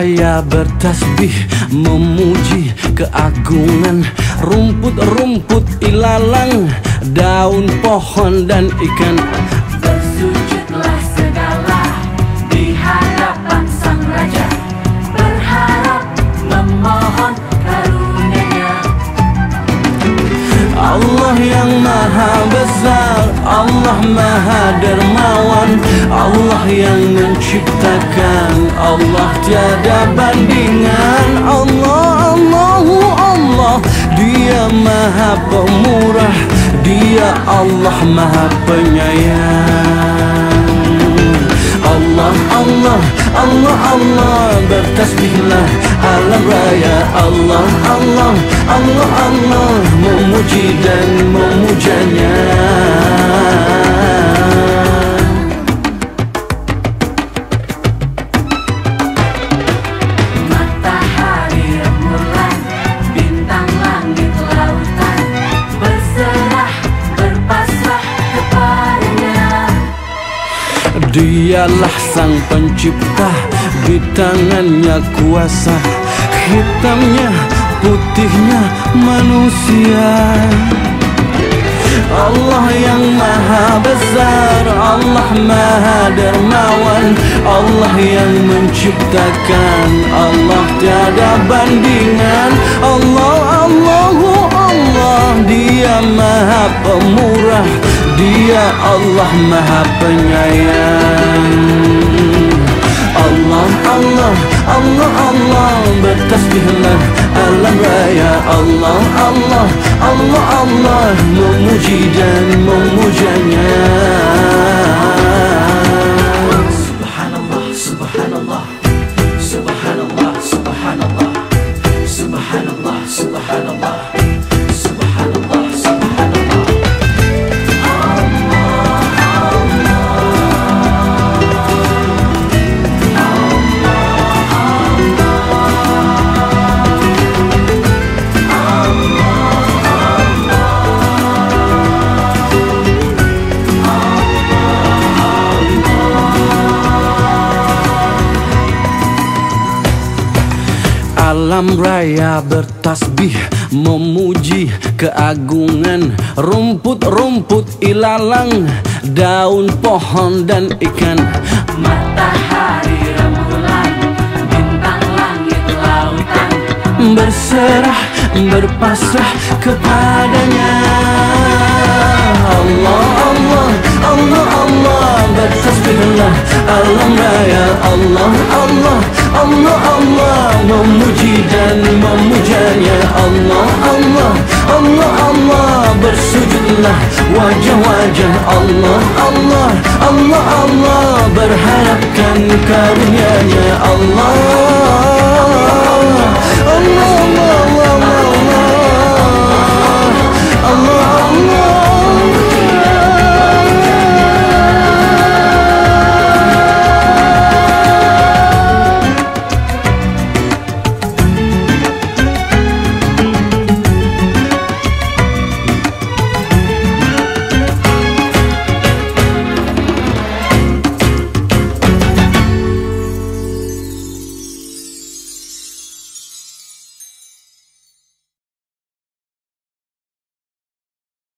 raya bertasbih memuji keagungan rumput-rumput ilalang daun pohon dan ikan Allah maha dermawan Allah yang menciptakan. Allah tiada bandingan. Allah Allahu Allah. Dia maha pemurah. Dia Allah maha penyayang. Allah Allah Allah Allah. Bertasbihlah alam raya. Allah Allah Allah Allah. memuji Dialah sang pencipta Di tangannya kuasa Hitamnya putihnya manusia. Allah yang maha besar Allah maha dermawan Allah yang menciptakan Allah tiada bandingan. Allah Allahu Allah Dia maha pemurah Dia Allah maha penyayang. Allah Allah Allah Allah bertasbihlah alam raya. Allah Allah Allah Allah memuji dan memujanya Alam raya bertasbih memuji keagungan. Rumput-rumput ilalang daun pohon dan ikan. Matahari rembulan Bintang langit lautan. Berserah berpasrah kepadanya. Allah Allah Allah Allah bertasbihlah. Alam raya Allah Allah Allah Allah memuji dan memujanya. Allah Allah Allah Allah bersujudlah wajah-wajah. Allah Allah Allah Allah berharapkan karunia-Nya. Allah Allah